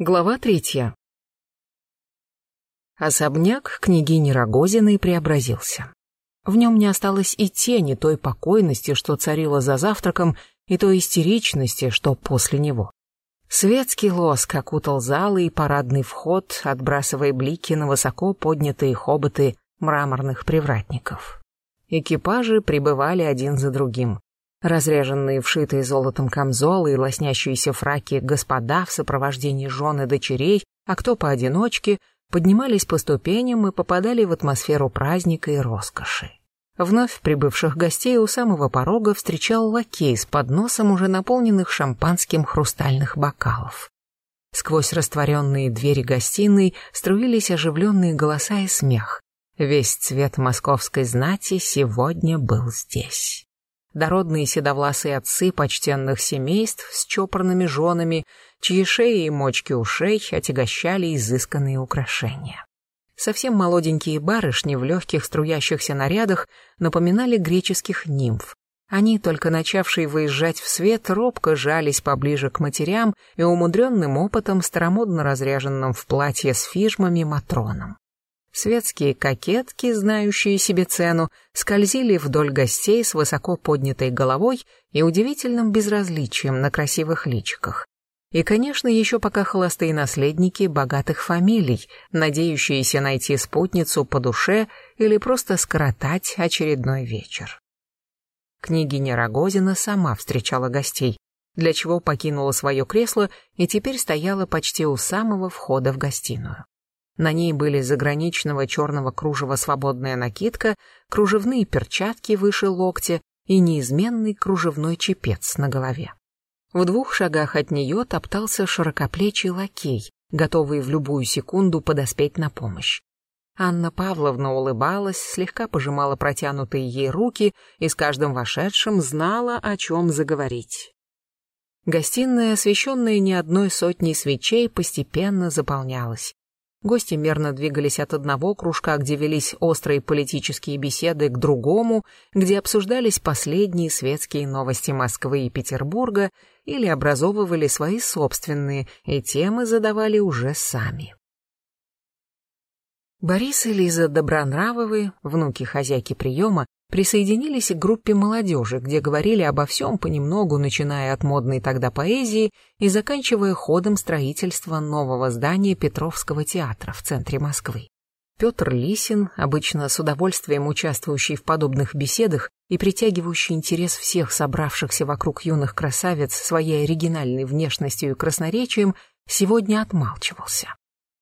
Глава третья. Особняк княгини Рогозиной преобразился. В нем не осталось и тени той покойности, что царила за завтраком, и той истеричности, что после него. Светский лоск окутал залы и парадный вход, отбрасывая блики на высоко поднятые хоботы мраморных привратников. Экипажи прибывали один за другим разряженные вшитые золотом камзолы и лоснящиеся фраки господа в сопровождении жен дочерей, а кто поодиночке, поднимались по ступеням и попадали в атмосферу праздника и роскоши. Вновь прибывших гостей у самого порога встречал лакей с подносом уже наполненных шампанским хрустальных бокалов. Сквозь растворенные двери гостиной струились оживленные голоса и смех. Весь цвет московской знати сегодня был здесь дородные седовласые отцы почтенных семейств с чопорными женами, чьи шеи и мочки ушей отягощали изысканные украшения. Совсем молоденькие барышни в легких струящихся нарядах напоминали греческих нимф. Они, только начавшие выезжать в свет, робко жались поближе к матерям и умудренным опытом старомодно разряженным в платье с фижмами матроном. Светские кокетки, знающие себе цену, скользили вдоль гостей с высоко поднятой головой и удивительным безразличием на красивых личиках. И, конечно, еще пока холостые наследники богатых фамилий, надеющиеся найти спутницу по душе или просто скоротать очередной вечер. Княгиня Рогозина сама встречала гостей, для чего покинула свое кресло и теперь стояла почти у самого входа в гостиную. На ней были заграничного черного кружева свободная накидка, кружевные перчатки выше локтя и неизменный кружевной чепец на голове. В двух шагах от нее топтался широкоплечий лакей, готовый в любую секунду подоспеть на помощь. Анна Павловна улыбалась, слегка пожимала протянутые ей руки и с каждым вошедшим знала, о чем заговорить. Гостиная, освещенная не одной сотней свечей, постепенно заполнялась. Гости мерно двигались от одного кружка, где велись острые политические беседы, к другому, где обсуждались последние светские новости Москвы и Петербурга или образовывали свои собственные, и темы задавали уже сами. Борис и Лиза Добронравовы, внуки хозяйки приема, присоединились к группе молодежи, где говорили обо всем понемногу, начиная от модной тогда поэзии и заканчивая ходом строительства нового здания Петровского театра в центре Москвы. Петр Лисин, обычно с удовольствием участвующий в подобных беседах и притягивающий интерес всех собравшихся вокруг юных красавиц своей оригинальной внешностью и красноречием, сегодня отмалчивался.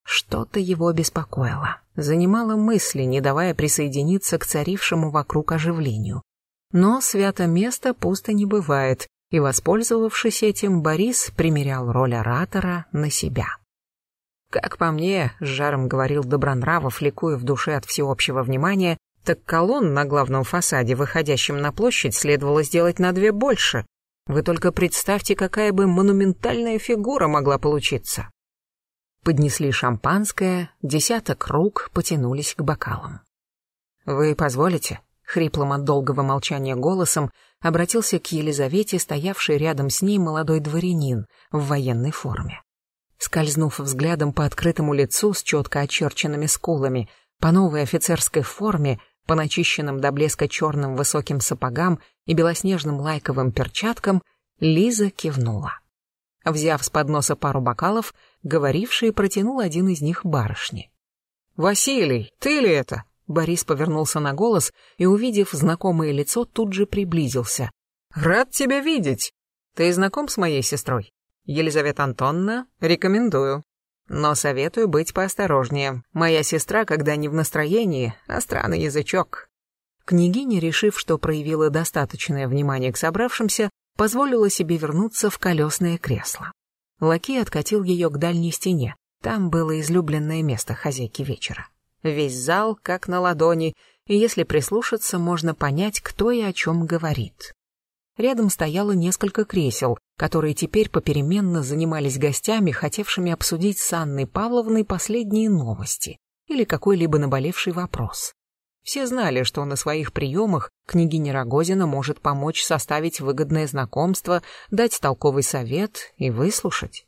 Что-то его беспокоило, занимало мысли, не давая присоединиться к царившему вокруг оживлению. Но свято место пусто не бывает, и, воспользовавшись этим, Борис примерял роль оратора на себя. «Как по мне», — с жаром говорил Добронравов, ликуя в душе от всеобщего внимания, так колонн на главном фасаде, выходящем на площадь, следовало сделать на две больше. Вы только представьте, какая бы монументальная фигура могла получиться. Поднесли шампанское, десяток рук потянулись к бокалам. «Вы позволите?» — хриплым от долгого молчания голосом обратился к Елизавете, стоявшей рядом с ней молодой дворянин в военной форме. Скользнув взглядом по открытому лицу с четко очерченными скулами, по новой офицерской форме, по начищенным до блеска черным высоким сапогам и белоснежным лайковым перчаткам, Лиза кивнула. Взяв с подноса пару бокалов, говоривший протянул один из них барышне. «Василий, ты ли это?» Борис повернулся на голос и, увидев знакомое лицо, тут же приблизился. «Рад тебя видеть. Ты знаком с моей сестрой? Елизавета Антонна, рекомендую. Но советую быть поосторожнее. Моя сестра, когда не в настроении, а странный язычок». Княгиня, решив, что проявила достаточное внимание к собравшимся, позволила себе вернуться в колесное кресло. Лакей откатил ее к дальней стене. Там было излюбленное место хозяйки вечера. Весь зал как на ладони, и если прислушаться, можно понять, кто и о чем говорит. Рядом стояло несколько кресел, которые теперь попеременно занимались гостями, хотевшими обсудить с Анной Павловной последние новости или какой-либо наболевший вопрос. Все знали, что на своих приемах княгиня Рогозина может помочь составить выгодное знакомство, дать толковый совет и выслушать.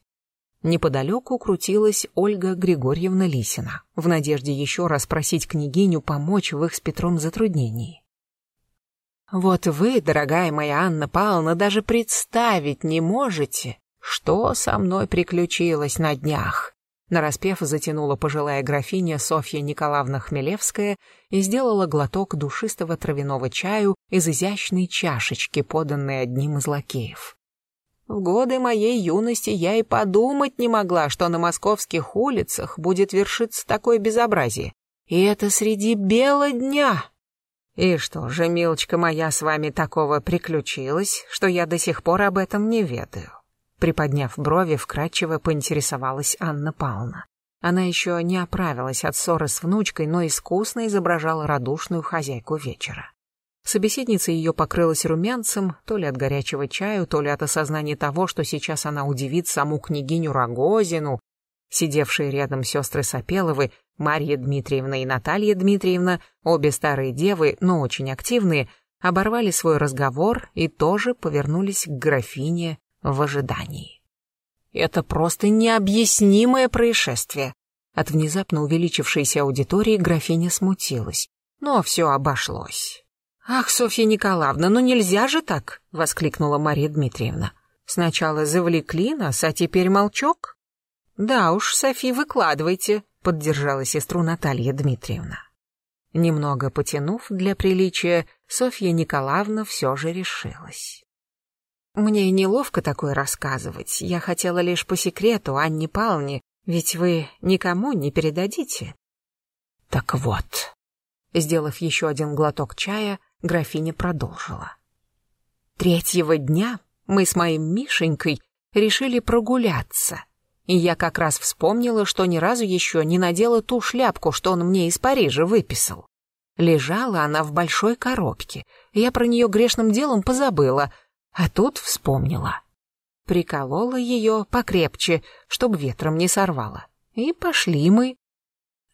Неподалеку крутилась Ольга Григорьевна Лисина, в надежде еще раз просить княгиню помочь в их с Петром затруднении. «Вот вы, дорогая моя Анна Павловна, даже представить не можете, что со мной приключилось на днях. Нараспев затянула пожилая графиня Софья Николаевна Хмелевская и сделала глоток душистого травяного чаю из изящной чашечки, поданной одним из лакеев. В годы моей юности я и подумать не могла, что на московских улицах будет вершиться такое безобразие. И это среди бела дня. И что же, милочка моя, с вами такого приключилось, что я до сих пор об этом не ведаю? Приподняв брови, вкратчиво поинтересовалась Анна Павловна. Она еще не оправилась от ссоры с внучкой, но искусно изображала радушную хозяйку вечера. Собеседница ее покрылась румянцем, то ли от горячего чаю, то ли от осознания того, что сейчас она удивит саму княгиню Рогозину. Сидевшие рядом сестры Сапеловы, Марья Дмитриевна и Наталья Дмитриевна, обе старые девы, но очень активные, оборвали свой разговор и тоже повернулись к графине в ожидании. Это просто необъяснимое происшествие. От внезапно увеличившейся аудитории графиня смутилась. Но все обошлось. «Ах, Софья Николаевна, ну нельзя же так!» — воскликнула Мария Дмитриевна. «Сначала завлекли нас, а теперь молчок?» «Да уж, Софи, выкладывайте», — поддержала сестру Наталья Дмитриевна. Немного потянув для приличия, Софья Николаевна все же решилась. «Мне неловко такое рассказывать. Я хотела лишь по секрету Анне Павловне, ведь вы никому не передадите». «Так вот», Сделав еще один глоток чая, графиня продолжила. Третьего дня мы с моим Мишенькой решили прогуляться. И я как раз вспомнила, что ни разу еще не надела ту шляпку, что он мне из Парижа выписал. Лежала она в большой коробке. Я про нее грешным делом позабыла, а тут вспомнила. Приколола ее покрепче, чтобы ветром не сорвала. И пошли мы.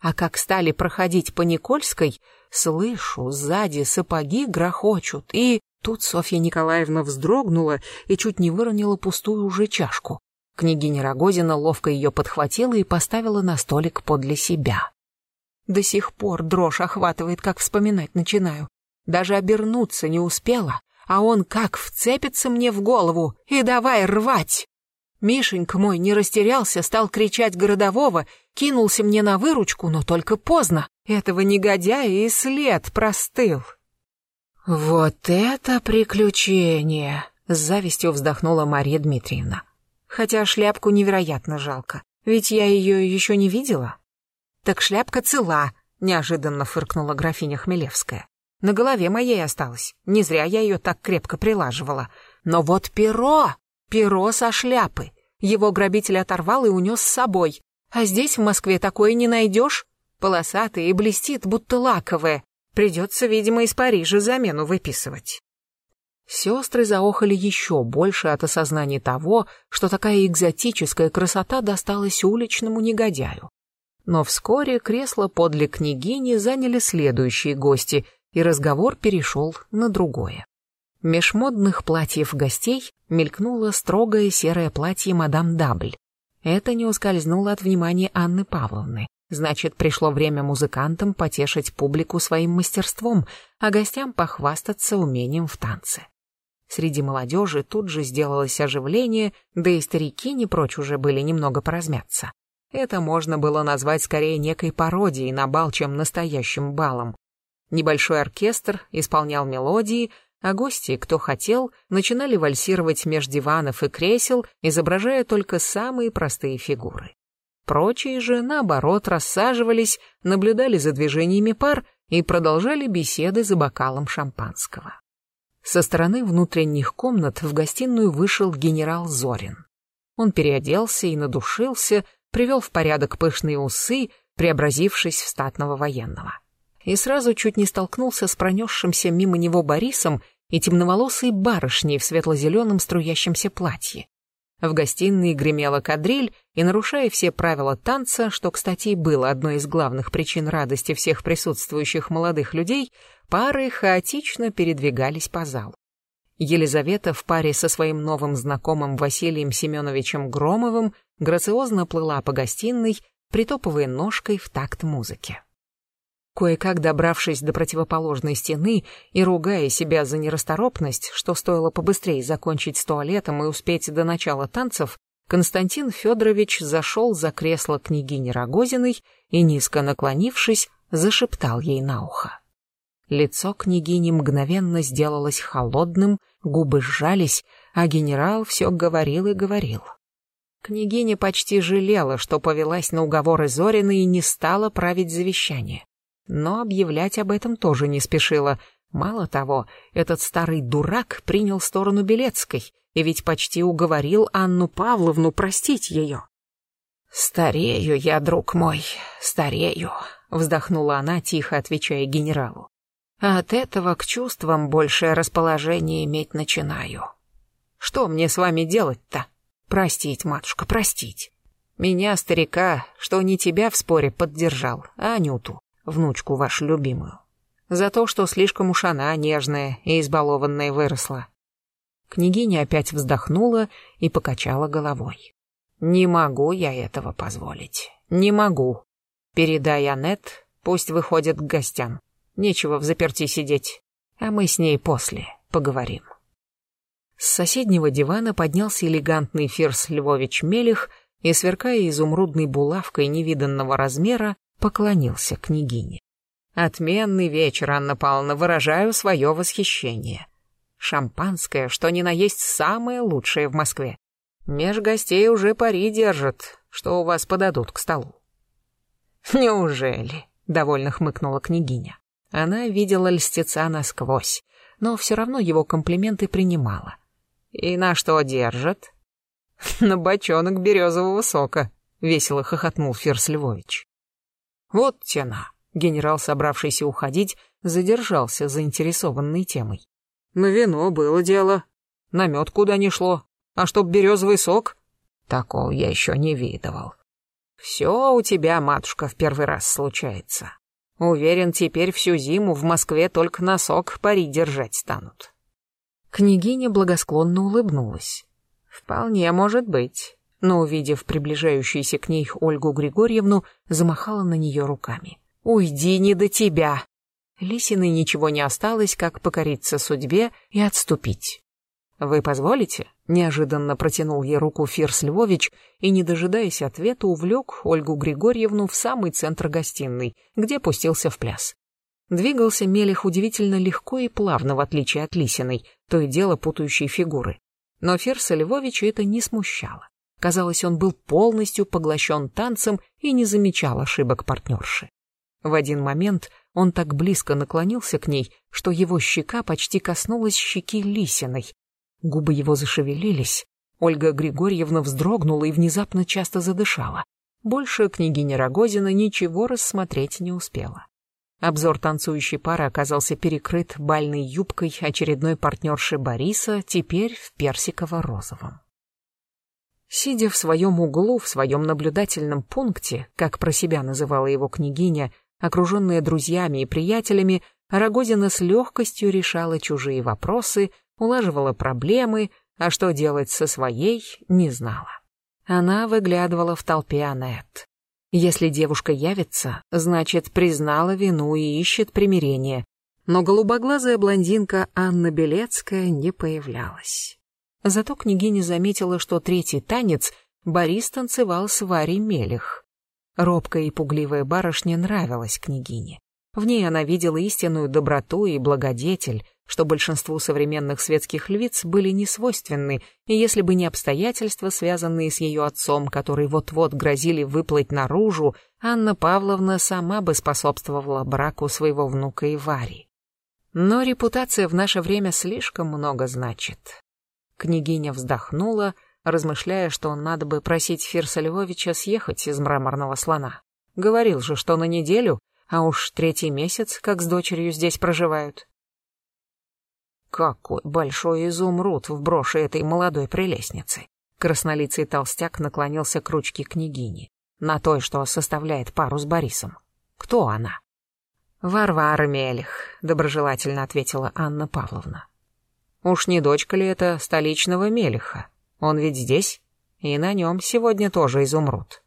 А как стали проходить по Никольской, слышу, сзади сапоги грохочут, и... Тут Софья Николаевна вздрогнула и чуть не выронила пустую уже чашку. Княгиня Рогозина ловко ее подхватила и поставила на столик подле себя. До сих пор дрожь охватывает, как вспоминать начинаю. Даже обернуться не успела, а он как вцепится мне в голову и давай рвать. Мишенька мой не растерялся, стал кричать городового, кинулся мне на выручку, но только поздно. Этого негодяя и след простыл. «Вот это приключение!» — с завистью вздохнула Мария Дмитриевна. «Хотя шляпку невероятно жалко, ведь я ее еще не видела». «Так шляпка цела», — неожиданно фыркнула графиня Хмелевская. «На голове моей осталась, не зря я ее так крепко прилаживала. Но вот перо, перо со шляпы, его грабитель оторвал и унес с собой. А здесь, в Москве, такое не найдешь. Полосатое и блестит, будто лаковое. Придется, видимо, из Парижа замену выписывать. Сестры заохали еще больше от осознания того, что такая экзотическая красота досталась уличному негодяю. Но вскоре кресло подле княгини заняли следующие гости, и разговор перешел на другое. Меж модных платьев гостей мелькнуло строгое серое платье мадам Дабль. Это не ускользнуло от внимания Анны Павловны. Значит, пришло время музыкантам потешить публику своим мастерством, а гостям похвастаться умением в танце. Среди молодежи тут же сделалось оживление, да и старики не прочь уже были немного поразмяться. Это можно было назвать скорее некой пародией на бал, чем настоящим балом. Небольшой оркестр исполнял мелодии, а гости, кто хотел, начинали вальсировать меж диванов и кресел, изображая только самые простые фигуры. Прочие же, наоборот, рассаживались, наблюдали за движениями пар и продолжали беседы за бокалом шампанского. Со стороны внутренних комнат в гостиную вышел генерал Зорин. Он переоделся и надушился, привел в порядок пышные усы, преобразившись в статного военного. И сразу чуть не столкнулся с пронесшимся мимо него Борисом и темноволосой барышней в светло-зеленом струящемся платье. В гостиной гремела кадриль, и, нарушая все правила танца, что, кстати, было одной из главных причин радости всех присутствующих молодых людей, пары хаотично передвигались по залу. Елизавета в паре со своим новым знакомым Василием Семеновичем Громовым грациозно плыла по гостиной, притопывая ножкой в такт музыки. Кое-как добравшись до противоположной стены и ругая себя за нерасторопность, что стоило побыстрее закончить с туалетом и успеть до начала танцев, Константин Федорович зашел за кресло княгини Рогозиной и, низко наклонившись, зашептал ей на ухо. Лицо княгини мгновенно сделалось холодным, губы сжались, а генерал все говорил и говорил. Княгиня почти жалела, что повелась на уговоры Зорина и не стала править завещание. Но объявлять об этом тоже не спешила. Мало того, этот старый дурак принял сторону Белецкой и ведь почти уговорил Анну Павловну простить ее. «Старею я, друг мой, старею», — вздохнула она, тихо отвечая генералу. «А от этого к чувствам большее расположение иметь начинаю. Что мне с вами делать-то? Простить, матушка, простить. Меня, старика, что не тебя в споре поддержал, а Анюту внучку вашу любимую. За то, что слишком уж она нежная и избалованная выросла. Княгиня опять вздохнула и покачала головой. «Не могу я этого позволить. Не могу. Передай Анет, пусть выходит к гостям. Нечего в заперти сидеть, а мы с ней после поговорим». С соседнего дивана поднялся элегантный Фирс Львович Мелих и, сверкая изумрудной булавкой невиданного размера, поклонился княгине. «Отменный вечер, Анна Павловна, выражаю свое восхищение. Шампанское, что ни на есть самое лучшее в Москве. Меж гостей уже пари держат, что у вас подадут к столу». «Неужели?» — довольно хмыкнула княгиня. Она видела льстеца насквозь, но все равно его комплименты принимала. «И на что держат?» «На бочонок березового сока», — весело хохотнул Ферс Львович. Вот тена. Генерал, собравшийся уходить, задержался заинтересованной темой. На вино было дело. На мед куда ни шло. А чтоб березовый сок? Такого я еще не видывал. Все у тебя, матушка, в первый раз случается. Уверен, теперь всю зиму в Москве только на сок пари держать станут. Княгиня благосклонно улыбнулась. Вполне может быть но, увидев приближающуюся к ней Ольгу Григорьевну, замахала на нее руками. «Уйди, не до тебя!» Лисиной ничего не осталось, как покориться судьбе и отступить. «Вы позволите?» — неожиданно протянул ей руку Фирс Львович и, не дожидаясь ответа, увлек Ольгу Григорьевну в самый центр гостиной, где пустился в пляс. Двигался Мелих удивительно легко и плавно, в отличие от Лисиной, то и дело путающей фигуры. Но Ферса Львовича это не смущало. Казалось, он был полностью поглощен танцем и не замечал ошибок партнерши. В один момент он так близко наклонился к ней, что его щека почти коснулась щеки Лисиной. Губы его зашевелились. Ольга Григорьевна вздрогнула и внезапно часто задышала. Больше княгиня Рогозина ничего рассмотреть не успела. Обзор танцующей пары оказался перекрыт бальной юбкой очередной партнерши Бориса, теперь в персиково-розовом. Сидя в своем углу, в своем наблюдательном пункте, как про себя называла его княгиня, окруженная друзьями и приятелями, Рогозина с легкостью решала чужие вопросы, улаживала проблемы, а что делать со своей, не знала. Она выглядывала в толпе Анет. Если девушка явится, значит, признала вину и ищет примирение. Но голубоглазая блондинка Анна Белецкая не появлялась. Зато княгиня заметила, что третий танец Борис танцевал с Варей Мелих. Робкая и пугливая барышня нравилась княгине. В ней она видела истинную доброту и благодетель, что большинству современных светских львиц были не свойственны, и если бы не обстоятельства, связанные с ее отцом, которые вот-вот грозили выплыть наружу, Анна Павловна сама бы способствовала браку своего внука и Вари. Но репутация в наше время слишком много значит. Княгиня вздохнула, размышляя, что надо бы просить Фирса Львовича съехать из мраморного слона. Говорил же, что на неделю, а уж третий месяц, как с дочерью здесь проживают. Какой большой изумруд в броши этой молодой прелестницы. Краснолицый толстяк наклонился к ручке княгини, на той, что составляет пару с Борисом. Кто она? Варвара Мелих, доброжелательно ответила Анна Павловна. Уж не дочка ли это столичного Мелиха? Он ведь здесь, и на нем сегодня тоже изумруд.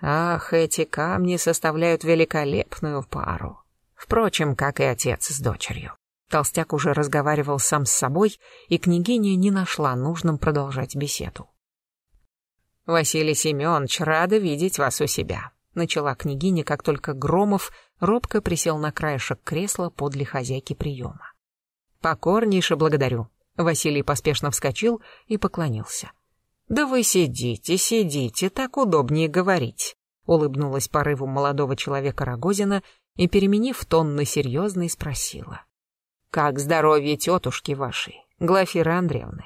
Ах, эти камни составляют великолепную пару. Впрочем, как и отец с дочерью. Толстяк уже разговаривал сам с собой, и княгиня не нашла нужным продолжать беседу. «Василий Семенович, рада видеть вас у себя», — начала княгиня, как только Громов робко присел на краешек кресла подле хозяйки приема. «Покорнейше благодарю». Василий поспешно вскочил и поклонился. «Да вы сидите, сидите, так удобнее говорить», — улыбнулась порыву молодого человека Рогозина и, переменив тон на серьезный, спросила. «Как здоровье тетушки вашей, Глафиры Андреевны?»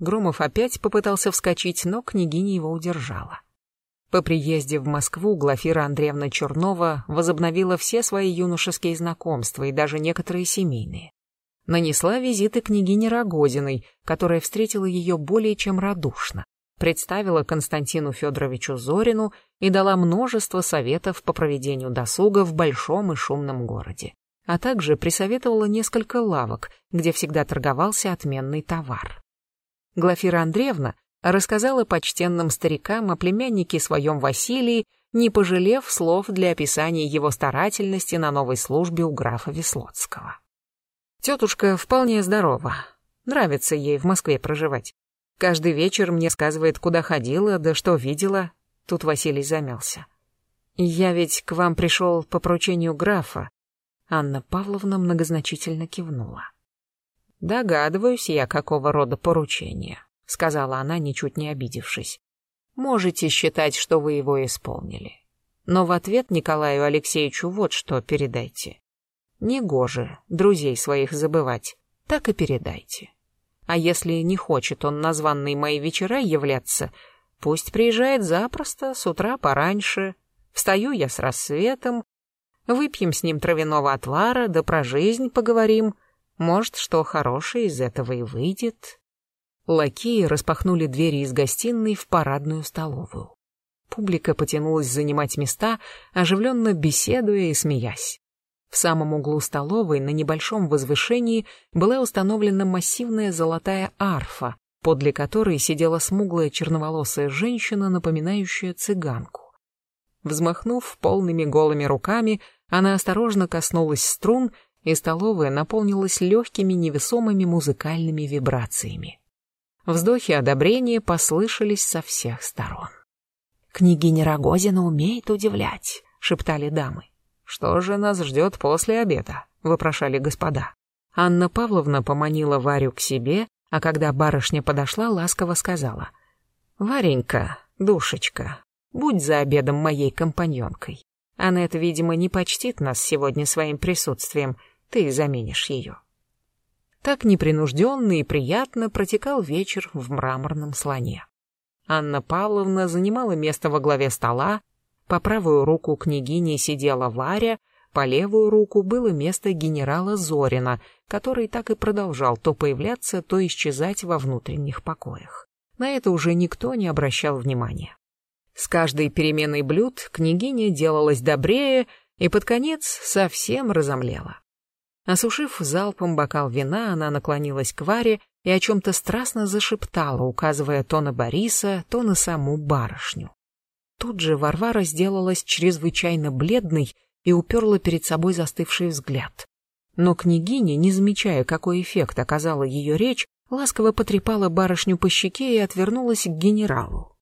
Громов опять попытался вскочить, но княгиня его удержала. По приезде в Москву Глафира Андреевна Чернова возобновила все свои юношеские знакомства и даже некоторые семейные. Нанесла визиты княгине Рогозиной, которая встретила ее более чем радушно, представила Константину Федоровичу Зорину и дала множество советов по проведению досуга в большом и шумном городе, а также присоветовала несколько лавок, где всегда торговался отменный товар. Глафира Андреевна рассказала почтенным старикам о племяннике своем Василии, не пожалев слов для описания его старательности на новой службе у графа Веслоцкого. Тетушка вполне здорова. Нравится ей в Москве проживать. Каждый вечер мне сказывает, куда ходила, да что видела. Тут Василий замялся. Я ведь к вам пришел по поручению графа. Анна Павловна многозначительно кивнула. «Догадываюсь я, какого рода поручение», — сказала она, ничуть не обидевшись. «Можете считать, что вы его исполнили. Но в ответ Николаю Алексеевичу вот что передайте. Негоже друзей своих забывать, так и передайте. А если не хочет он на званные мои вечера являться, пусть приезжает запросто, с утра пораньше. Встаю я с рассветом, выпьем с ним травяного отвара, да про жизнь поговорим». Может, что хорошее из этого и выйдет. Лакеи распахнули двери из гостиной в парадную столовую. Публика потянулась занимать места, оживленно беседуя и смеясь. В самом углу столовой на небольшом возвышении была установлена массивная золотая арфа, подле которой сидела смуглая черноволосая женщина, напоминающая цыганку. Взмахнув полными голыми руками, она осторожно коснулась струн и столовая наполнилась легкими невесомыми музыкальными вибрациями. Вздохи одобрения послышались со всех сторон. «Княгиня Рогозина умеет удивлять», — шептали дамы. «Что же нас ждет после обеда?» — вопрошали господа. Анна Павловна поманила Варю к себе, а когда барышня подошла, ласково сказала. «Варенька, душечка, будь за обедом моей компаньонкой. Аннет, видимо, не почтит нас сегодня своим присутствием, ты заменишь ее. Так непринужденно и приятно протекал вечер в мраморном слоне. Анна Павловна занимала место во главе стола, по правую руку княгини сидела Варя, по левую руку было место генерала Зорина, который так и продолжал то появляться, то исчезать во внутренних покоях. На это уже никто не обращал внимания. С каждой переменой блюд княгиня делалась добрее и под конец совсем разомлела. Осушив залпом бокал вина, она наклонилась к Варе и о чем-то страстно зашептала, указывая то на Бориса, то на саму барышню. Тут же Варвара сделалась чрезвычайно бледной и уперла перед собой застывший взгляд. Но княгиня, не замечая, какой эффект оказала ее речь, ласково потрепала барышню по щеке и отвернулась к генералу.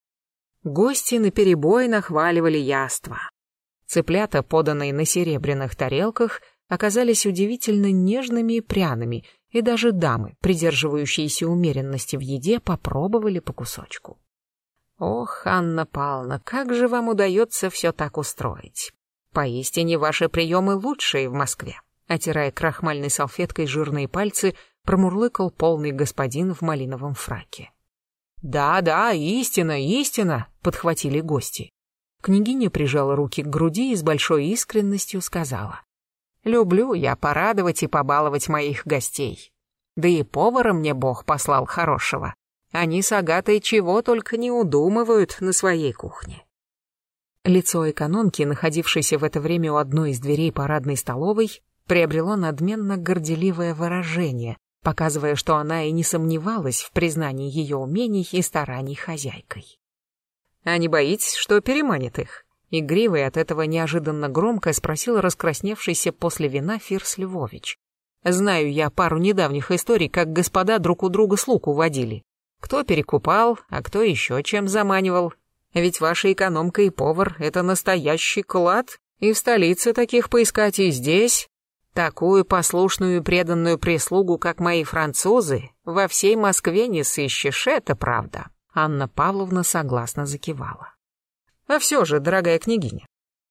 Гости наперебой нахваливали яства. Цыплята, поданные на серебряных тарелках, оказались удивительно нежными и пряными, и даже дамы, придерживающиеся умеренности в еде, попробовали по кусочку. «Ох, Анна Павловна, как же вам удается все так устроить? Поистине ваши приемы лучшие в Москве», отирая крахмальной салфеткой жирные пальцы, промурлыкал полный господин в малиновом фраке. «Да, да, истина, истина», — подхватили гости. Княгиня прижала руки к груди и с большой искренностью сказала. Люблю я порадовать и побаловать моих гостей. Да и повара мне Бог послал хорошего. Они с Агатой чего только не удумывают на своей кухне. Лицо экономки, находившейся в это время у одной из дверей парадной столовой, приобрело надменно горделивое выражение, показывая, что она и не сомневалась в признании ее умений и стараний хозяйкой. «А не боитесь, что переманит их?» Игривый от этого неожиданно громко спросил раскрасневшийся после вина Фирс Львович. «Знаю я пару недавних историй, как господа друг у друга слуг уводили. Кто перекупал, а кто еще чем заманивал. Ведь ваша экономка и повар — это настоящий клад, и в столице таких поискать, и здесь. Такую послушную и преданную прислугу, как мои французы, во всей Москве не сыщешь, это правда». Анна Павловна согласно закивала. А все же, дорогая княгиня,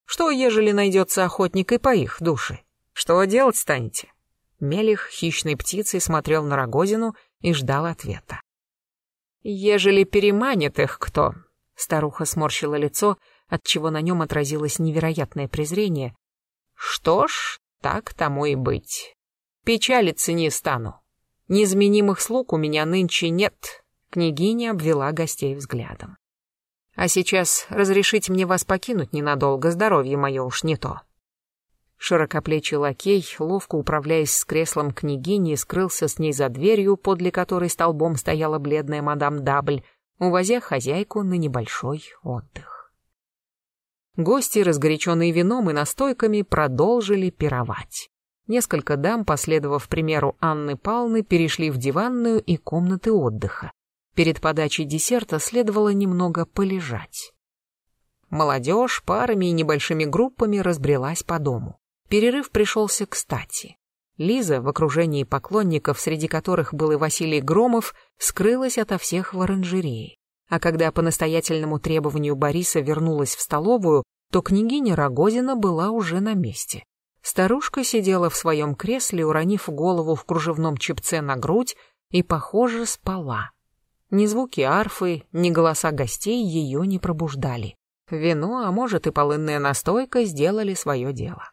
что, ежели найдется охотник и по их душе? Что делать станете? Мелих хищной птицей смотрел на Рогозину и ждал ответа. Ежели переманит их кто? Старуха сморщила лицо, отчего на нем отразилось невероятное презрение. Что ж, так тому и быть. Печалиться не стану. Неизменимых слуг у меня нынче нет. Княгиня обвела гостей взглядом. А сейчас разрешите мне вас покинуть ненадолго, здоровье мое уж не то». Широкоплечий лакей, ловко управляясь с креслом княгини, скрылся с ней за дверью, подле которой столбом стояла бледная мадам Дабль, увозя хозяйку на небольшой отдых. Гости, разгоряченные вином и настойками, продолжили пировать. Несколько дам, последовав примеру Анны Палны, перешли в диванную и комнаты отдыха. Перед подачей десерта следовало немного полежать. Молодежь парами и небольшими группами разбрелась по дому. Перерыв пришелся кстати. Лиза, в окружении поклонников, среди которых был и Василий Громов, скрылась ото всех в оранжерее. А когда по настоятельному требованию Бориса вернулась в столовую, то княгиня Рогозина была уже на месте. Старушка сидела в своем кресле, уронив голову в кружевном чепце на грудь, и, похоже, спала. Ни звуки арфы, ни голоса гостей ее не пробуждали. Вино, а может и полынная настойка сделали свое дело.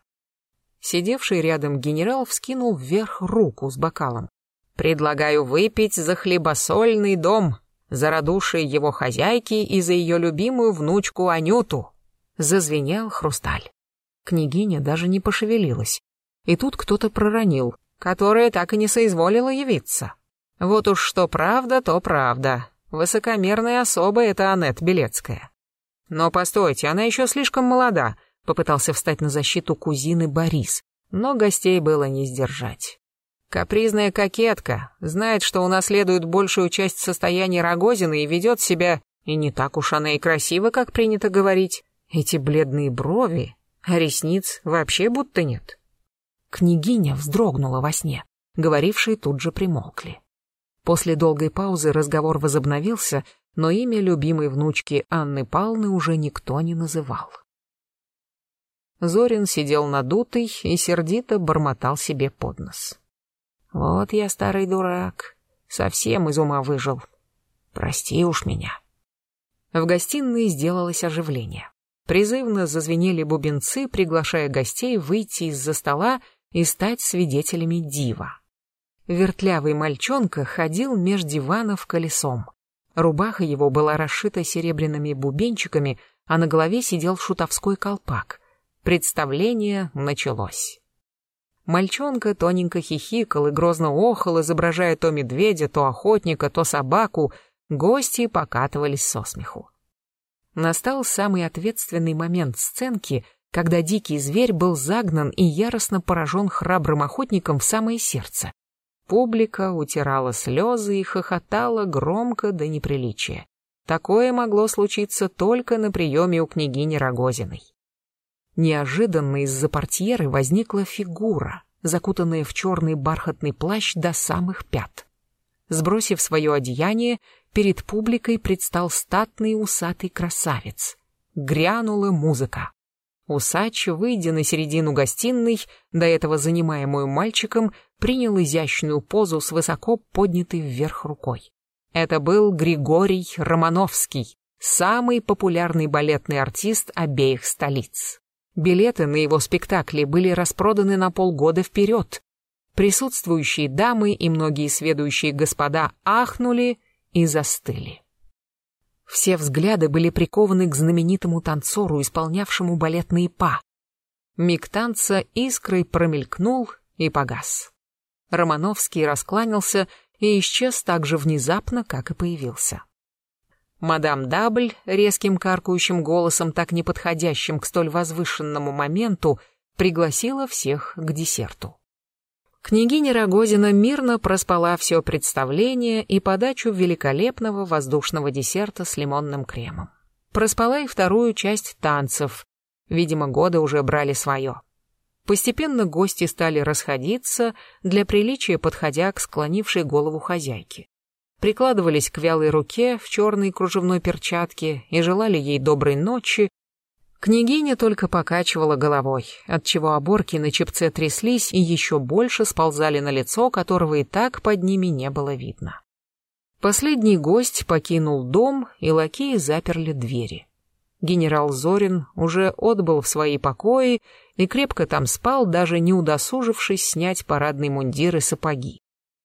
Сидевший рядом генерал вскинул вверх руку с бокалом. «Предлагаю выпить за хлебосольный дом, за радушие его хозяйки и за ее любимую внучку Анюту!» Зазвенел хрусталь. Княгиня даже не пошевелилась. И тут кто-то проронил, которая так и не соизволила явиться. Вот уж что правда, то правда. Высокомерная особа это Аннет Белецкая. Но постойте, она еще слишком молода, попытался встать на защиту кузины Борис, но гостей было не сдержать. Капризная кокетка, знает, что унаследует большую часть состояния Рогозина и ведет себя, и не так уж она и красива, как принято говорить. Эти бледные брови, а ресниц вообще будто нет. Княгиня вздрогнула во сне, говорившие тут же примолкли. После долгой паузы разговор возобновился, но имя любимой внучки Анны Палны уже никто не называл. Зорин сидел надутый и сердито бормотал себе под нос. «Вот я старый дурак, совсем из ума выжил. Прости уж меня». В гостиной сделалось оживление. Призывно зазвенели бубенцы, приглашая гостей выйти из-за стола и стать свидетелями дива. Вертлявый мальчонка ходил меж диванов колесом. Рубаха его была расшита серебряными бубенчиками, а на голове сидел шутовской колпак. Представление началось. Мальчонка тоненько хихикал и грозно охал, изображая то медведя, то охотника, то собаку. Гости покатывались со смеху. Настал самый ответственный момент сценки, когда дикий зверь был загнан и яростно поражен храбрым охотником в самое сердце. Публика утирала слезы и хохотала громко до неприличия. Такое могло случиться только на приеме у княгини Рогозиной. Неожиданно из-за портьеры возникла фигура, закутанная в черный бархатный плащ до самых пят. Сбросив свое одеяние, перед публикой предстал статный усатый красавец. Грянула музыка. Усач, выйдя на середину гостиной, до этого занимаемую мальчиком, принял изящную позу с высоко поднятой вверх рукой. Это был Григорий Романовский, самый популярный балетный артист обеих столиц. Билеты на его спектакли были распроданы на полгода вперед. Присутствующие дамы и многие сведущие господа ахнули и застыли. Все взгляды были прикованы к знаменитому танцору, исполнявшему балетные па. Миг танца искрой промелькнул и погас. Романовский раскланялся и исчез так же внезапно, как и появился. Мадам Дабль, резким каркающим голосом, так неподходящим к столь возвышенному моменту, пригласила всех к десерту. Княгиня Рогозина мирно проспала все представление и подачу великолепного воздушного десерта с лимонным кремом. Проспала и вторую часть танцев. Видимо, годы уже брали свое. Постепенно гости стали расходиться, для приличия подходя к склонившей голову хозяйке. Прикладывались к вялой руке в черной кружевной перчатке и желали ей доброй ночи, Княгиня только покачивала головой, отчего оборки на чепце тряслись и еще больше сползали на лицо, которого и так под ними не было видно. Последний гость покинул дом, и лакеи заперли двери. Генерал Зорин уже отбыл в свои покои и крепко там спал, даже не удосужившись снять парадный мундир и сапоги.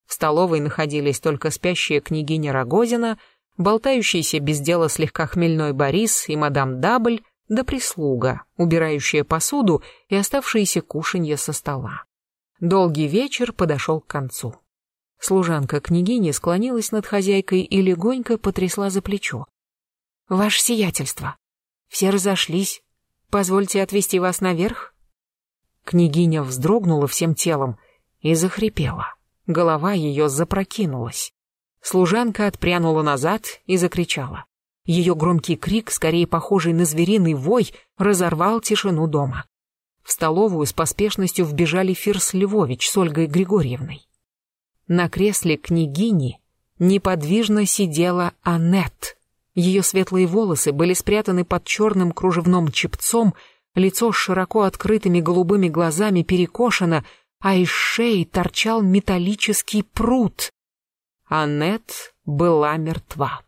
В столовой находились только спящая княгиня Рогозина, болтающийся без дела слегка хмельной Борис и мадам Дабль, да прислуга, убирающая посуду и оставшиеся кушанья со стола. Долгий вечер подошел к концу. Служанка княгини склонилась над хозяйкой и легонько потрясла за плечо. «Ваше сиятельство, все разошлись. Позвольте отвезти вас наверх?» Княгиня вздрогнула всем телом и захрипела. Голова ее запрокинулась. Служанка отпрянула назад и закричала. Ее громкий крик, скорее похожий на звериный вой, разорвал тишину дома. В столовую с поспешностью вбежали Фирс Львович с Ольгой Григорьевной. На кресле княгини неподвижно сидела Аннет. Ее светлые волосы были спрятаны под черным кружевным чепцом, лицо с широко открытыми голубыми глазами перекошено, а из шеи торчал металлический пруд. Аннет была мертва.